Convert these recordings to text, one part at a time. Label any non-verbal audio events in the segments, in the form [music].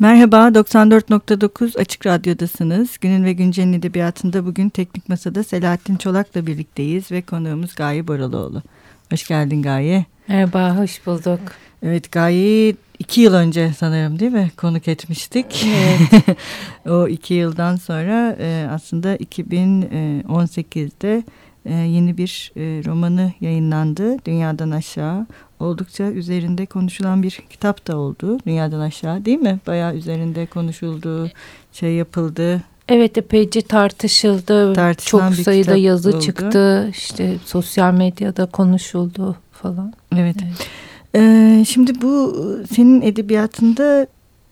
Merhaba, 94.9 Açık Radyo'dasınız. Günün ve Güncel'in edebiyatında bugün Teknik Masa'da Selahattin Çolak'la birlikteyiz ve konuğumuz Gaye Boraloğlu. Hoş geldin Gaye. Merhaba, hoş bulduk. Evet, Gaye'yi iki yıl önce sanırım değil mi konuk etmiştik. Evet. [laughs] o iki yıldan sonra e, aslında 2018'de e, yeni bir e, romanı yayınlandı. Dünyadan Aşağı oldukça üzerinde konuşulan bir kitap da oldu. Dünyadan aşağı değil mi? Bayağı üzerinde konuşuldu, şey yapıldı. Evet epeyce tartışıldı. Tartışılan Çok sayıda yazı oldu. çıktı. İşte sosyal medyada konuşuldu falan. Evet. evet. Ee, şimdi bu senin edebiyatında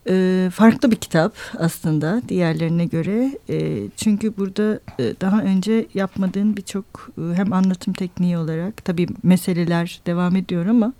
e, farklı bir kitap aslında diğerlerine göre. E, çünkü burada e, daha önce yapmadığın birçok e, hem anlatım tekniği olarak tabii meseleler devam ediyor ama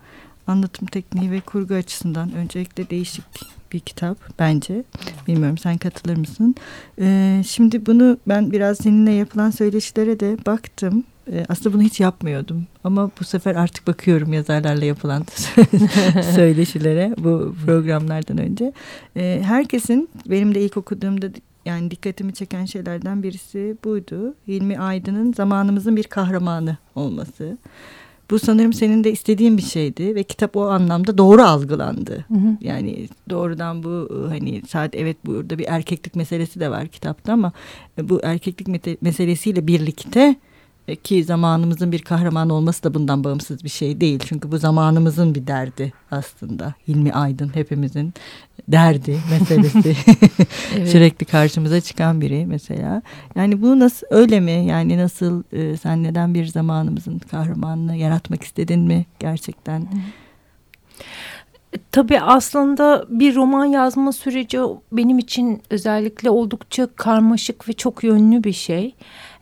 anlatım tekniği ve kurgu açısından öncelikle değişik bir kitap bence. Bilmiyorum sen katılır mısın? Ee, şimdi bunu ben biraz seninle yapılan söyleşilere de baktım. Ee, aslında bunu hiç yapmıyordum. Ama bu sefer artık bakıyorum yazarlarla yapılan [laughs] söyleşilere bu programlardan önce. Ee, herkesin benim de ilk okuduğumda yani dikkatimi çeken şeylerden birisi buydu. Hilmi Aydın'ın zamanımızın bir kahramanı olması. Bu sanırım senin de istediğin bir şeydi ve kitap o anlamda doğru algılandı. Hı hı. Yani doğrudan bu hani saat evet burada bir erkeklik meselesi de var kitapta ama bu erkeklik meselesiyle birlikte ki zamanımızın bir kahraman olması da bundan bağımsız bir şey değil. Çünkü bu zamanımızın bir derdi aslında. Hilmi Aydın hepimizin derdi [laughs] meselesi. Sürekli karşımıza çıkan biri mesela. Yani bu nasıl öyle mi? Yani nasıl e, sen neden bir zamanımızın kahramanını yaratmak istedin mi gerçekten? E, tabii aslında bir roman yazma süreci benim için özellikle oldukça karmaşık ve çok yönlü bir şey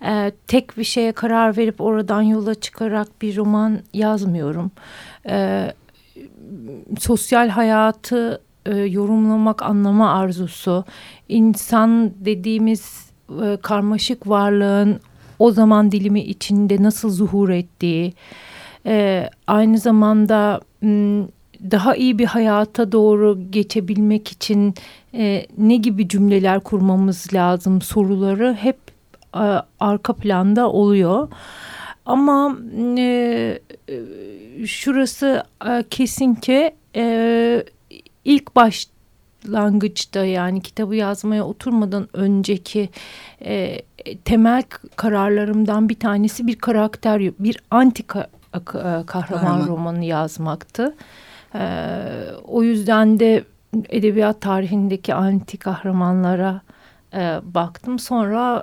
e, tek bir şeye karar verip oradan yola çıkarak bir roman yazmıyorum. E, sosyal hayatı e, yorumlamak, anlama arzusu, insan dediğimiz e, karmaşık varlığın o zaman dilimi içinde nasıl zuhur ettiği, e, aynı zamanda daha iyi bir hayata doğru geçebilmek için e, ne gibi cümleler kurmamız lazım soruları hep e, arka planda oluyor. Ama e, e, şurası e, kesin ki e, ilk başlangıçta yani kitabı yazmaya oturmadan önceki e, temel kararlarımdan bir tanesi bir karakter, bir anti ka, e, kahraman Kahraman. romanı yazmaktı. E, o yüzden de edebiyat tarihindeki anti kahramanlara e, baktım. Sonra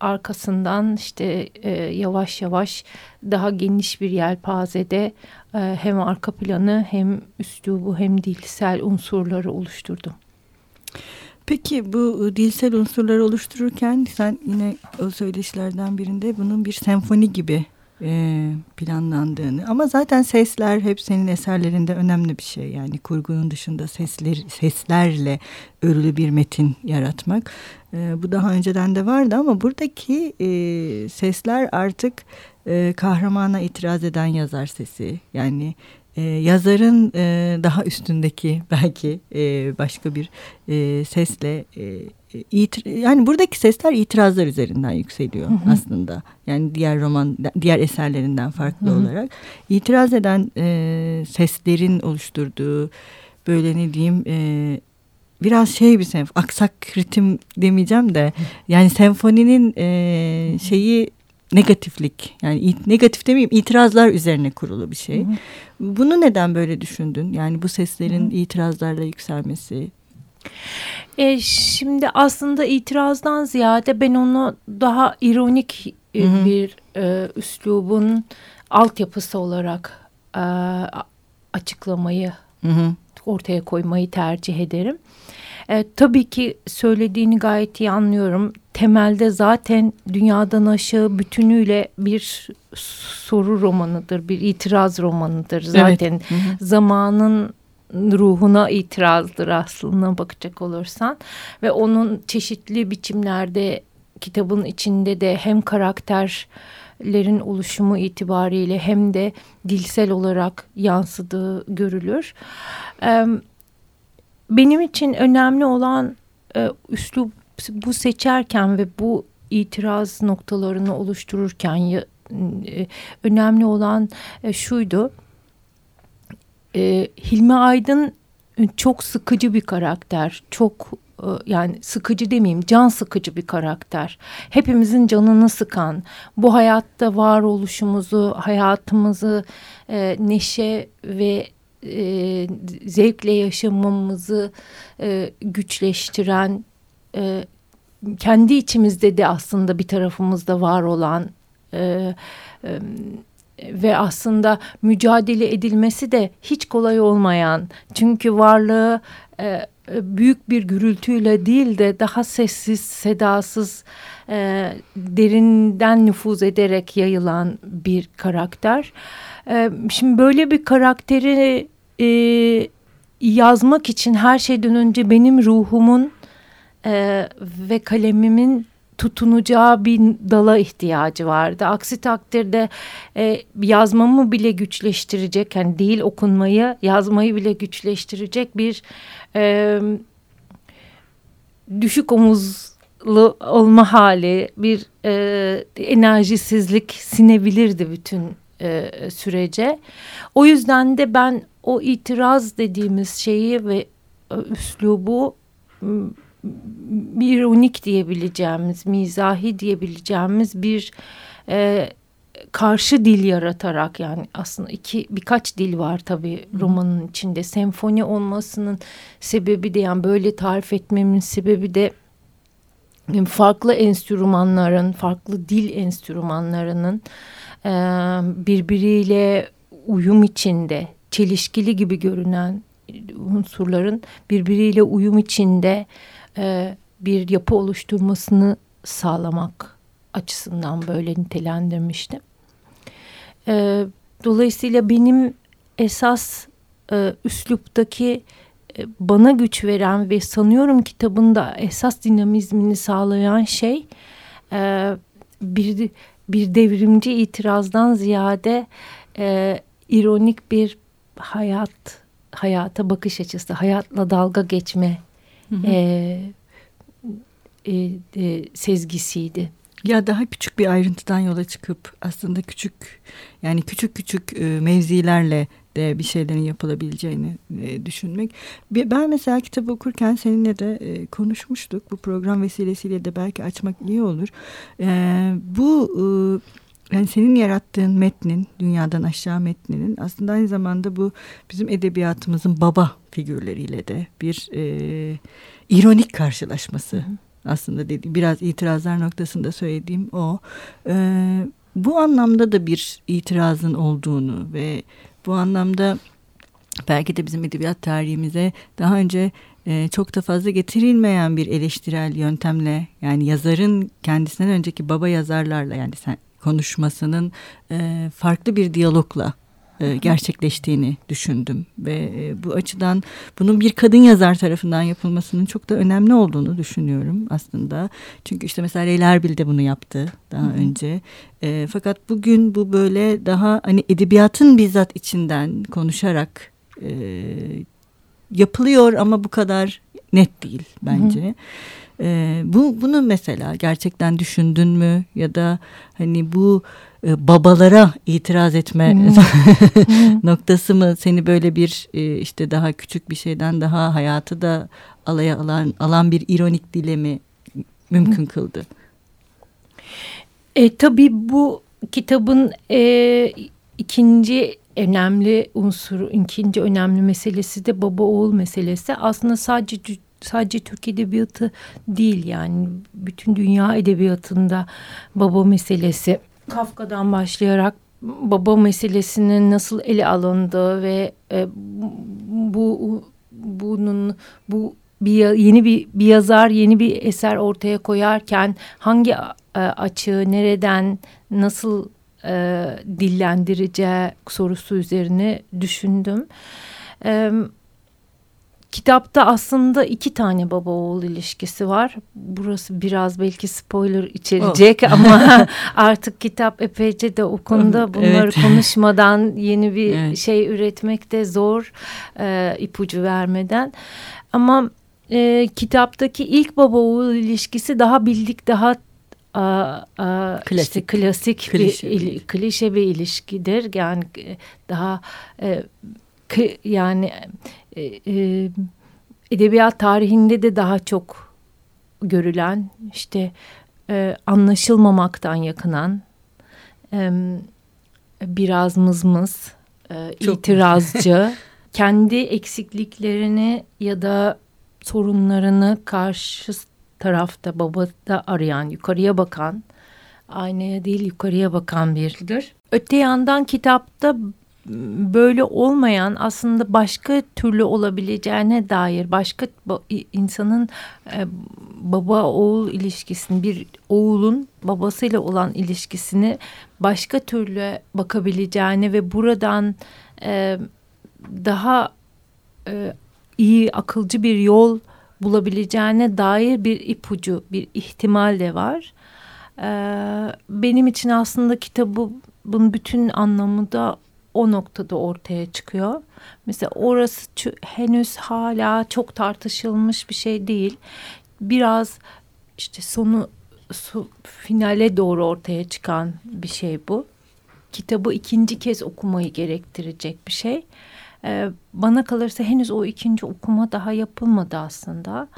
arkasından işte e, yavaş yavaş daha geniş bir yelpazede e, hem arka planı hem üslubu hem dilsel unsurları oluşturdum. Peki bu dilsel unsurları oluştururken sen yine o söyleşilerden birinde bunun bir senfoni gibi e, planlandığını. Ama zaten sesler hep senin eserlerinde önemli bir şey. Yani kurgunun dışında sesler seslerle örülü bir metin yaratmak. E, bu daha önceden de vardı ama buradaki e, sesler artık kahramana itiraz eden yazar sesi. Yani e, yazarın e, daha üstündeki [laughs] belki e, başka bir e, sesle e, yani buradaki sesler itirazlar üzerinden yükseliyor hı hı. aslında. Yani diğer roman, diğer eserlerinden farklı hı hı. olarak itiraz eden e, seslerin oluşturduğu böyle ne diyeyim e, biraz şey bir senf aksak ritim demeyeceğim de yani senfoninin e, şeyi negatiflik yani negatif demeyeyim itirazlar üzerine kurulu bir şey. Hı hı. Bunu neden böyle düşündün? Yani bu seslerin hı hı. itirazlarla yükselmesi e, şimdi aslında itirazdan ziyade ben onu daha ironik e, Hı -hı. bir e, üslubun altyapısı olarak e, açıklamayı Hı -hı. ortaya koymayı tercih ederim. E, tabii ki söylediğini gayet iyi anlıyorum. Temelde zaten dünyadan aşağı bütünüyle bir soru romanıdır, bir itiraz romanıdır. Zaten evet. Hı hı. zamanın ruhuna itirazdır aslında bakacak olursan ve onun çeşitli biçimlerde kitabın içinde de hem karakterlerin oluşumu itibariyle hem de dilsel olarak yansıdığı görülür. Benim için önemli olan e, üslup bu seçerken ve bu itiraz noktalarını oluştururken e, önemli olan e, şuydu. E, Hilmi Aydın çok sıkıcı bir karakter. Çok e, yani sıkıcı demeyeyim can sıkıcı bir karakter. Hepimizin canını sıkan bu hayatta varoluşumuzu hayatımızı e, neşe ve e, zevkle yaşamamızı e, güçleştiren e, kendi içimizde de aslında bir tarafımızda var olan e, e, ve aslında mücadele edilmesi de hiç kolay olmayan çünkü varlığı e, büyük bir gürültüyle değil de daha sessiz sedasız e, derinden nüfuz ederek yayılan bir karakter. E, şimdi böyle bir karakteri e, yazmak için her şeyden önce benim ruhumun e, ve kalemimin tutunacağı bir dala ihtiyacı vardı. Aksi takdirde e, yazmamı bile güçleştirecek, yani değil okunmayı, yazmayı bile güçleştirecek bir e, düşük omuzlu olma hali, bir e, enerjisizlik sinebilirdi bütün e, sürece. O yüzden de ben o itiraz dediğimiz şeyi ve e, üslubu bir ironik diyebileceğimiz, mizahi diyebileceğimiz bir e, karşı dil yaratarak yani aslında iki birkaç dil var tabii romanın içinde. Senfoni olmasının sebebi de yani böyle tarif etmemin sebebi de farklı enstrümanların, farklı dil enstrümanlarının e, birbiriyle uyum içinde, çelişkili gibi görünen unsurların birbiriyle uyum içinde e, bir yapı oluşturmasını sağlamak açısından böyle nitelendirmiştim. E, dolayısıyla benim esas e, üsluptaki e, bana güç veren ve sanıyorum kitabında esas dinamizmini sağlayan şey e, bir bir devrimci itirazdan ziyade e, ironik bir hayat hayata bakış açısı, hayatla dalga geçme hı hı. E, e, e, sezgisiydi. Ya daha küçük bir ayrıntıdan yola çıkıp aslında küçük yani küçük küçük e, mevzilerle de bir şeylerin yapılabileceğini e, düşünmek. Ben mesela kitabı okurken seninle de e, konuşmuştuk. Bu program vesilesiyle de belki açmak iyi olur. E, bu e, yani senin yarattığın metnin, dünyadan aşağı metninin aslında aynı zamanda bu bizim edebiyatımızın baba figürleriyle de bir e, ironik karşılaşması. Hı. Aslında dediğim biraz itirazlar noktasında söylediğim o. E, bu anlamda da bir itirazın olduğunu ve bu anlamda belki de bizim edebiyat tarihimize daha önce e, çok da fazla getirilmeyen bir eleştirel yöntemle yani yazarın kendisinden önceki baba yazarlarla yani sen konuşmasının e, farklı bir diyalogla e, gerçekleştiğini düşündüm ve e, bu açıdan bunun bir kadın yazar tarafından yapılmasının çok da önemli olduğunu düşünüyorum aslında. Çünkü işte mesela Leyla Erbil de bunu yaptı daha Hı -hı. önce. E, fakat bugün bu böyle daha hani edebiyatın bizzat içinden konuşarak e, yapılıyor ama bu kadar net değil bence. Hı -hı. E, bu bunu mesela gerçekten düşündün mü ya da hani bu e, babalara itiraz etme hmm. [laughs] noktası mı seni böyle bir e, işte daha küçük bir şeyden daha hayatı da alaya alan alan bir ironik dile mi mümkün kıldı? E, tabii bu kitabın e, ikinci önemli unsuru, ikinci önemli meselesi de baba oğul meselesi. Aslında sadece sadece Türk edebiyatı değil yani bütün dünya edebiyatında baba meselesi Kafka'dan başlayarak baba meselesinin nasıl ele alındığı ve e, bu bunun bu bir yeni bir, bir yazar yeni bir eser ortaya koyarken hangi e, açığı nereden nasıl e, dillendireceği sorusu üzerine düşündüm. E, kitapta aslında iki tane baba oğul ilişkisi var. Burası biraz belki spoiler içerecek oh. ama [laughs] artık kitap epeyce de okundu. Bunları evet. konuşmadan yeni bir evet. şey üretmek de zor e, ipucu vermeden. Ama e, kitaptaki ilk baba oğul ilişkisi daha bildik daha a, a, klasik, işte klasik klişe. bir il, klişe bir ilişkidir. Yani e, daha e, yani e, e, edebiyat tarihinde de daha çok görülen işte e, anlaşılmamaktan yakınan e, biraz mızmız e, itirazcı [laughs] kendi eksikliklerini ya da sorunlarını karşı tarafta babada arayan yukarıya bakan aynaya değil yukarıya bakan biridir. Öte yandan kitapta böyle olmayan aslında başka türlü olabileceğine dair başka insanın e, baba oğul ilişkisini bir oğulun babasıyla olan ilişkisini başka türlü bakabileceğine ve buradan e, daha e, iyi akılcı bir yol bulabileceğine dair bir ipucu bir ihtimal de var. benim için aslında kitabı bunun bütün anlamı da o noktada ortaya çıkıyor. Mesela orası henüz hala çok tartışılmış bir şey değil. Biraz işte sonu su, finale doğru ortaya çıkan bir şey bu. Kitabı ikinci kez okumayı gerektirecek bir şey. Ee, bana kalırsa henüz o ikinci okuma daha yapılmadı aslında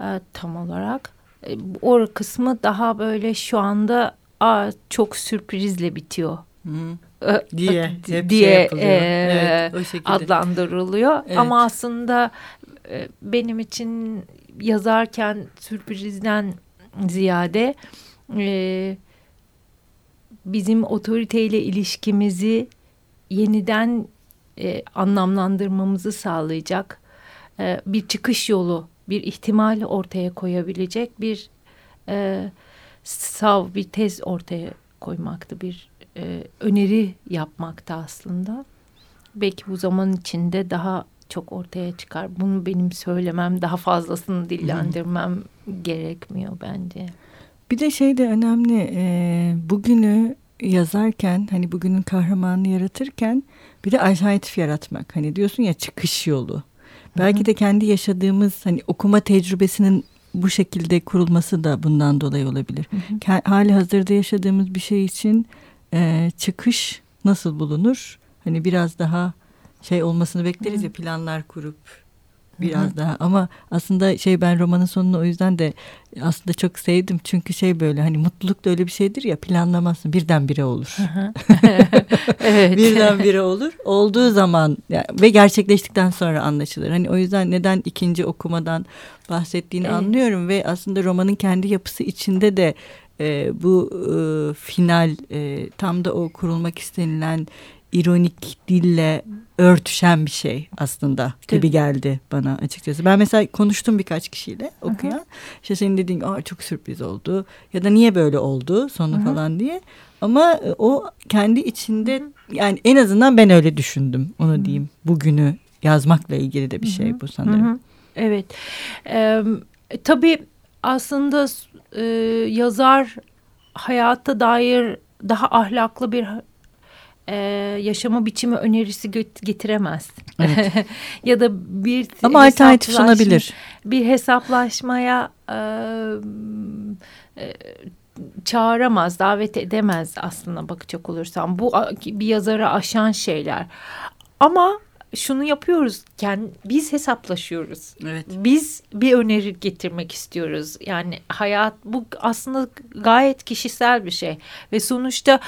ee, tam olarak. Ee, o kısmı daha böyle şu anda aa, çok sürprizle bitiyor. Hı diye diye şey e, evet, adlandırılıyor. Evet. Ama aslında e, benim için yazarken sürprizden ziyade e, bizim otoriteyle ilişkimizi yeniden e, anlamlandırmamızı sağlayacak e, bir çıkış yolu, bir ihtimal ortaya koyabilecek bir e, sav bir tez ortaya koymaktı bir e, öneri yapmakta aslında. Belki bu zaman içinde daha çok ortaya çıkar. Bunu benim söylemem, daha fazlasını dillendirmem hmm. gerekmiyor bence. Bir de şey de önemli. E, bugünü yazarken hani bugünün kahramanını yaratırken bir de alternatif yaratmak. Hani diyorsun ya çıkış yolu. Belki de kendi yaşadığımız hani okuma tecrübesinin bu şekilde kurulması da bundan dolayı olabilir. Hı hı. Hali hazırda yaşadığımız bir şey için e, çıkış nasıl bulunur? Hani biraz daha şey olmasını bekleriz Hı. ya planlar kurup biraz daha ama aslında şey ben romanın sonunu o yüzden de aslında çok sevdim çünkü şey böyle hani mutluluk da öyle bir şeydir ya planlamazsın birdenbire olur. [laughs] evet. birdenbire olur. Olduğu zaman yani, ve gerçekleştikten sonra anlaşılır. Hani o yüzden neden ikinci okumadan bahsettiğini evet. anlıyorum ve aslında romanın kendi yapısı içinde de e, bu e, final e, tam da o kurulmak istenilen ironik dille örtüşen bir şey aslında gibi geldi bana açıkçası. Ben mesela konuştum birkaç kişiyle okuyan. Hı İşte senin dediğin Aa, çok sürpriz oldu ya da niye böyle oldu sonu Hı-hı. falan diye. Ama e, o kendi içinde Hı-hı. yani en azından ben öyle düşündüm onu Hı-hı. diyeyim. Bugünü yazmakla ilgili de bir şey bu sanırım. Hı-hı. Evet. Ee, tabii aslında e, yazar hayata dair daha ahlaklı bir e, yaşama biçimi önerisi getiremez. Evet. [laughs] ya da bir ama alternatif sunabilir. Bir hesaplaşmaya e, e, çağıramaz, davet edemez aslında bakacak olursam. Bu bir yazara aşan şeyler. Ama şunu yapıyoruz. Yani biz hesaplaşıyoruz. Evet. Biz bir öneri getirmek istiyoruz. Yani hayat bu aslında gayet kişisel bir şey ve sonuçta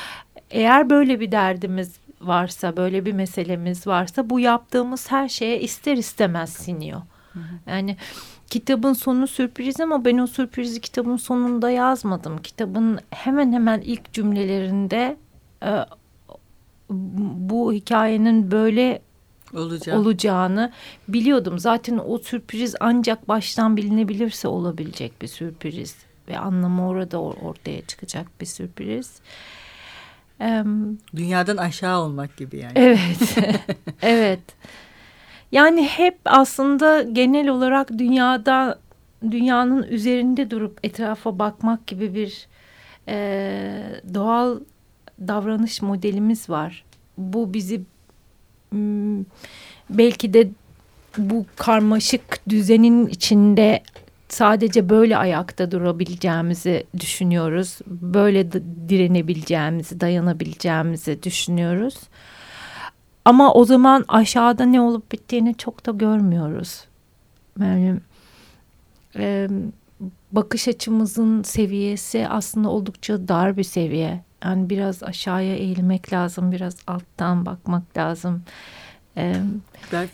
eğer böyle bir derdimiz varsa, böyle bir meselemiz varsa bu yaptığımız her şeye ister istemez siniyor. Hı hı. Yani kitabın sonu sürpriz ama ben o sürprizi kitabın sonunda yazmadım. Kitabın hemen hemen ilk cümlelerinde e, bu hikayenin böyle Olacak. olacağını biliyordum. Zaten o sürpriz ancak baştan bilinebilirse olabilecek bir sürpriz ve anlamı orada ortaya çıkacak bir sürpriz. Dünyadan aşağı olmak gibi yani. Evet, [laughs] evet. Yani hep aslında genel olarak dünyada dünyanın üzerinde durup etrafa bakmak gibi bir e, doğal davranış modelimiz var. Bu bizi belki de bu karmaşık düzenin içinde sadece böyle ayakta durabileceğimizi düşünüyoruz. Böyle direnebileceğimizi, dayanabileceğimizi düşünüyoruz. Ama o zaman aşağıda ne olup bittiğini çok da görmüyoruz. Yani bakış açımızın seviyesi aslında oldukça dar bir seviye. Yani biraz aşağıya eğilmek lazım, biraz alttan bakmak lazım. Ee,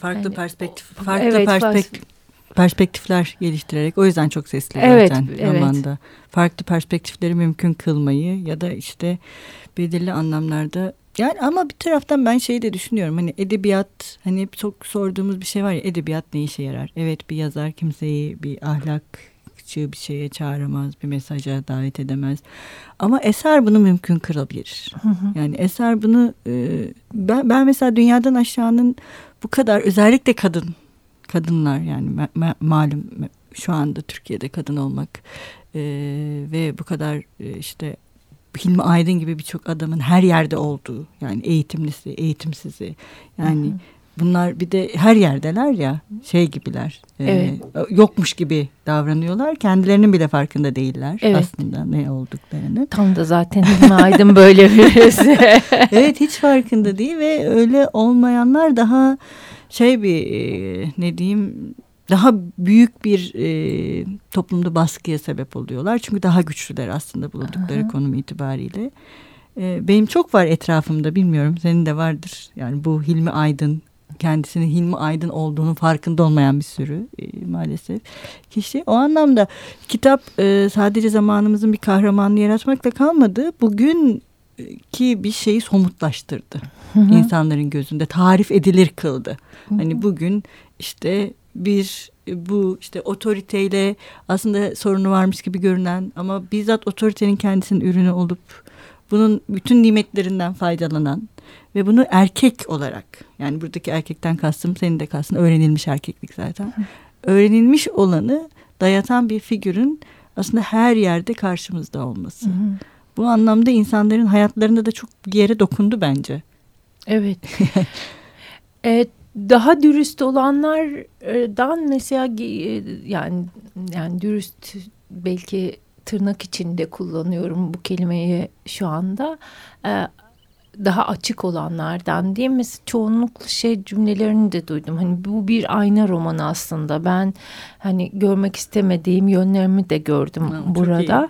farklı yani, perspektif, farklı evet, perspektif, perspektifler geliştirerek o yüzden çok sesli evet, zaten evet. romanda. Farklı perspektifleri mümkün kılmayı ya da işte belirli anlamlarda yani ama bir taraftan ben şeyi de düşünüyorum hani edebiyat hani hep çok sorduğumuz bir şey var ya edebiyat ne işe yarar? Evet bir yazar kimseyi bir ahlak bir şeye çağıramaz, bir mesaja davet edemez. Ama eser bunu mümkün kırabilir. Yani eser bunu e, ben, ben mesela dünyadan aşağının bu kadar özellikle kadın kadınlar yani ma, ma, malum şu anda Türkiye'de kadın olmak e, ve bu kadar e, işte Hilmi Aydın gibi birçok adamın her yerde olduğu yani eğitimlisi, eğitimsizi yani hı hı. Bunlar bir de her yerdeler ya şey gibiler. E, evet. E, yokmuş gibi davranıyorlar. Kendilerinin bile farkında değiller evet. aslında ne olduklarını. Tam da zaten Aydın böyle birisi. [laughs] [laughs] evet hiç farkında değil ve öyle olmayanlar daha şey bir e, ne diyeyim daha büyük bir e, toplumda baskıya sebep oluyorlar. Çünkü daha güçlüler aslında bulundukları Aha. konum itibariyle. E, benim çok var etrafımda bilmiyorum senin de vardır. Yani bu Hilmi Aydın kendisinin Hilmi Aydın olduğunu farkında olmayan bir sürü e, maalesef kişi. O anlamda kitap e, sadece zamanımızın bir kahramanını yaratmakla kalmadı. Bugün ki bir şeyi somutlaştırdı. Hı hı. insanların gözünde tarif edilir kıldı. Hı hı. Hani bugün işte bir bu işte otoriteyle aslında sorunu varmış gibi görünen ama bizzat otoritenin kendisinin ürünü olup bunun bütün nimetlerinden faydalanan ve bunu erkek olarak yani buradaki erkekten kastım senin de kastın öğrenilmiş erkeklik zaten. Öğrenilmiş olanı dayatan bir figürün aslında her yerde karşımızda olması. Hı hı. Bu anlamda insanların hayatlarında da çok bir yere dokundu bence. Evet. [laughs] evet daha dürüst olanlardan mesela e, yani yani dürüst belki tırnak içinde kullanıyorum bu kelimeyi şu anda. E, daha açık olanlardan değil mi? Çoğunlukla şey cümlelerini de duydum. Hani bu bir ayna romanı aslında. Ben hani görmek istemediğim yönlerimi de gördüm ha, burada.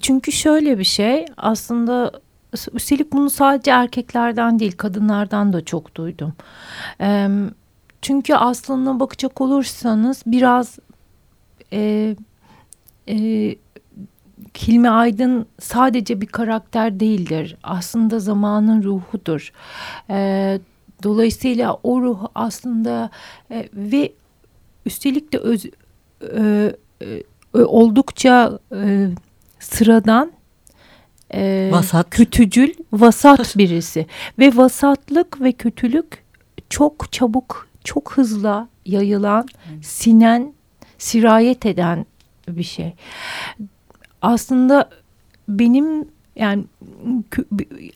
Çünkü şöyle bir şey aslında üstelik bunu sadece erkeklerden değil kadınlardan da çok duydum. Çünkü aslında bakacak olursanız biraz e, e, Hilmi Aydın sadece bir karakter değildir. Aslında zamanın ruhudur. E, dolayısıyla o ruh aslında e, ve üstelik de öz, e, e, oldukça e, sıradan e, vasat. kötücül, vasat birisi. ve vasatlık ve kötülük çok çabuk, çok hızla yayılan, sinen, sirayet eden bir şey aslında benim yani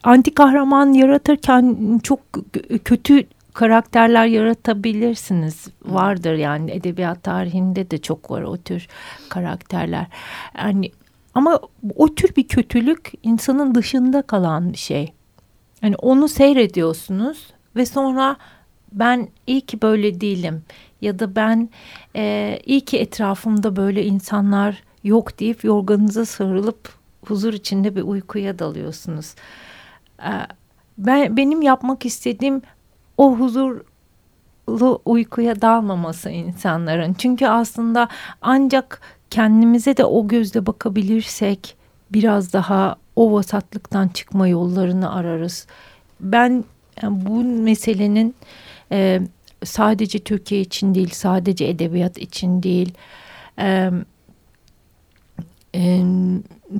anti kahraman yaratırken çok kötü karakterler yaratabilirsiniz. Vardır yani edebiyat tarihinde de çok var o tür karakterler. Yani ama o tür bir kötülük insanın dışında kalan bir şey. Yani onu seyrediyorsunuz ve sonra ben iyi ki böyle değilim ya da ben e, iyi ki etrafımda böyle insanlar yok deyip yorganınıza sarılıp huzur içinde bir uykuya dalıyorsunuz. Ee, ben benim yapmak istediğim o huzurlu uykuya dalmaması insanların. Çünkü aslında ancak kendimize de o gözle bakabilirsek biraz daha o vasatlıktan çıkma yollarını ararız. Ben yani bu meselenin e, sadece Türkiye için değil, sadece edebiyat için değil, e,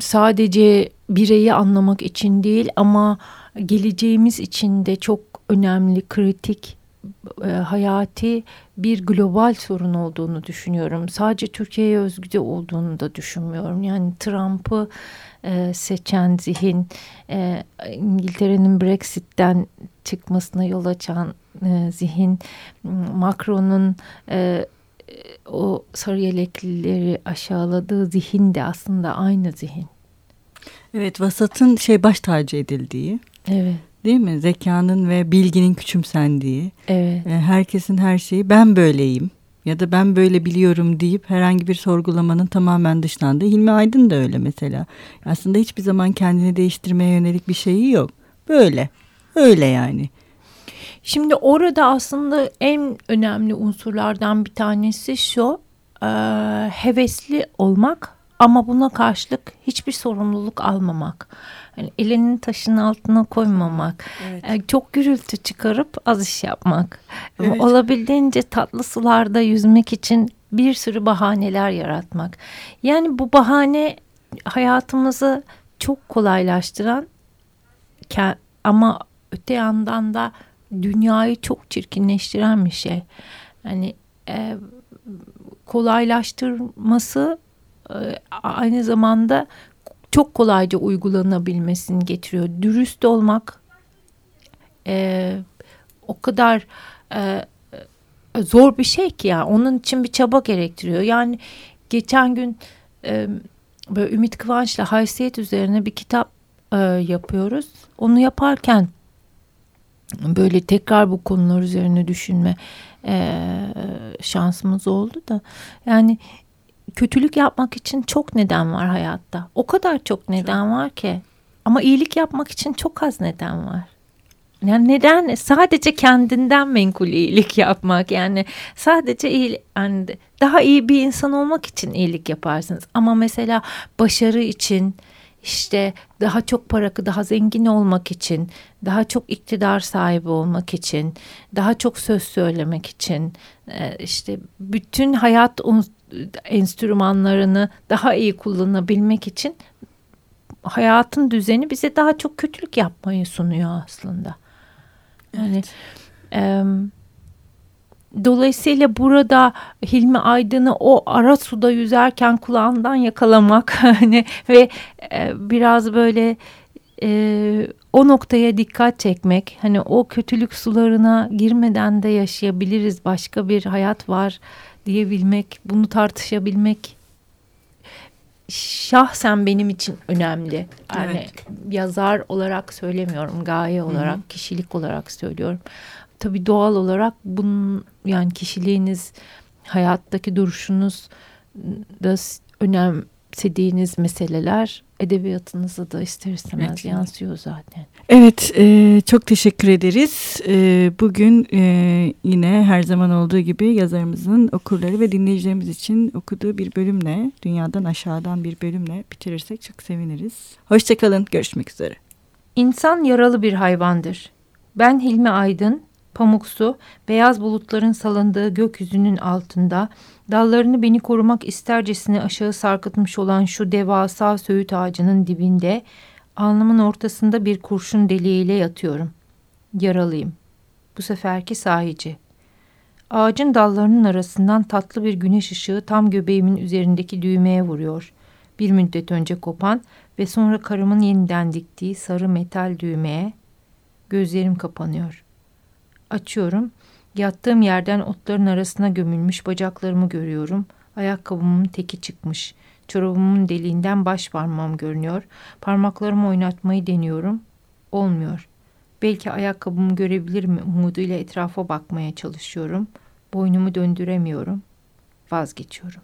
sadece bireyi anlamak için değil ama geleceğimiz için de çok önemli, kritik e, hayati bir global sorun olduğunu düşünüyorum. Sadece Türkiye'ye özgü de olduğunu da düşünmüyorum. Yani Trump'ı e, seçen zihin, e, İngiltere'nin Brexit'ten çıkmasına yol açan e, zihin, Macron'un e, o sarı yeleklileri aşağıladığı zihin de aslında aynı zihin. Evet vasatın şey baş tacı edildiği. Evet. Değil mi? Zekanın ve bilginin küçümsendiği. Evet. E, herkesin her şeyi ben böyleyim ya da ben böyle biliyorum deyip herhangi bir sorgulamanın tamamen dışlandığı. Hilmi Aydın da öyle mesela. Aslında hiçbir zaman kendini değiştirmeye yönelik bir şeyi yok. Böyle. Öyle yani. Şimdi orada aslında en önemli unsurlardan bir tanesi şu. E, hevesli olmak ama buna karşılık hiçbir sorumluluk almamak. Yani elinin taşın altına koymamak. Evet. Yani çok gürültü çıkarıp az iş yapmak. Evet. Olabildiğince tatlı sularda yüzmek için bir sürü bahaneler yaratmak. Yani bu bahane hayatımızı çok kolaylaştıran ama öte yandan da dünyayı çok çirkinleştiren bir şey. Yani e, kolaylaştırması e, aynı zamanda çok kolayca uygulanabilmesini getiriyor. Dürüst olmak e, o kadar e, zor bir şey ki ya. Onun için bir çaba gerektiriyor. Yani geçen gün e, böyle Ümit Kıvanç'la haysiyet üzerine bir kitap e, yapıyoruz. Onu yaparken böyle tekrar bu konular üzerine düşünme e, şansımız oldu da yani kötülük yapmak için çok neden var hayatta. O kadar çok neden var ki. Ama iyilik yapmak için çok az neden var. Yani neden sadece kendinden menkul iyilik yapmak yani sadece iyi yani daha iyi bir insan olmak için iyilik yaparsınız ama mesela başarı için işte daha çok para, daha zengin olmak için, daha çok iktidar sahibi olmak için, daha çok söz söylemek için, e, işte bütün hayat enstrümanlarını daha iyi kullanabilmek için hayatın düzeni bize daha çok kötülük yapmayı sunuyor aslında. Yani evet. Dolayısıyla burada Hilmi Aydın'ı o ara suda yüzerken kulağından yakalamak [laughs] hani ve e, biraz böyle e, o noktaya dikkat çekmek hani o kötülük sularına girmeden de yaşayabiliriz başka bir hayat var diyebilmek bunu tartışabilmek şahsen benim için önemli. Yani evet. yazar olarak söylemiyorum, gaye olarak, Hı -hı. kişilik olarak söylüyorum tabii doğal olarak bunun yani kişiliğiniz, hayattaki duruşunuz da önemsediğiniz meseleler edebiyatınıza da ister istemez evet. yansıyor zaten. Evet, e, çok teşekkür ederiz. E, bugün e, yine her zaman olduğu gibi yazarımızın okurları ve dinleyicilerimiz için okuduğu bir bölümle, dünyadan aşağıdan bir bölümle bitirirsek çok seviniriz. Hoşçakalın, görüşmek üzere. İnsan yaralı bir hayvandır. Ben Hilmi Aydın, pamuksu, beyaz bulutların salındığı gökyüzünün altında, dallarını beni korumak istercesine aşağı sarkıtmış olan şu devasa söğüt ağacının dibinde, alnımın ortasında bir kurşun deliğiyle yatıyorum. Yaralıyım. Bu seferki sahici. Ağacın dallarının arasından tatlı bir güneş ışığı tam göbeğimin üzerindeki düğmeye vuruyor. Bir müddet önce kopan ve sonra karımın yeniden diktiği sarı metal düğmeye gözlerim kapanıyor. Açıyorum. Yattığım yerden otların arasına gömülmüş bacaklarımı görüyorum. Ayakkabımın teki çıkmış. Çorabımın deliğinden baş parmağım görünüyor. Parmaklarımı oynatmayı deniyorum. Olmuyor. Belki ayakkabımı görebilir mi umuduyla etrafa bakmaya çalışıyorum. Boynumu döndüremiyorum. Vazgeçiyorum.